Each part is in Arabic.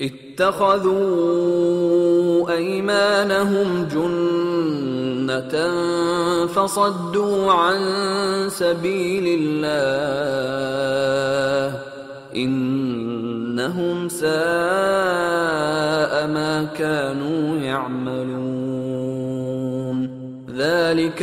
اتخذوا أيمانهم جنة فصدوا عن سبيل الله إنهم ساء ما كانوا يعملون. ذلك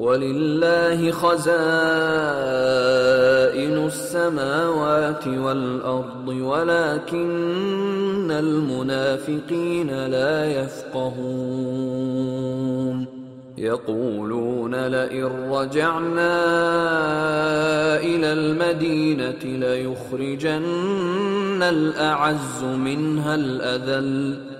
ولله خزائن السماوات والأرض ولكن المنافقين لا يفقهون. يقولون لئن رجعنا إلى المدينة ليخرجن الأعز منها الأذل.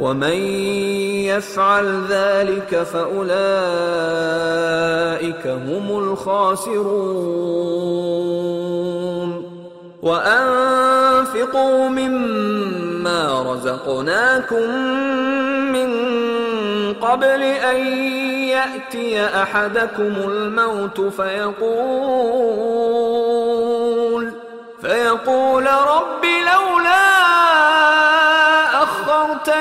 ومن يفعل ذلك فأولئك هم الخاسرون. وأنفقوا مما رزقناكم من قبل أن يأتي أحدكم الموت فيقول فيقول رب لولا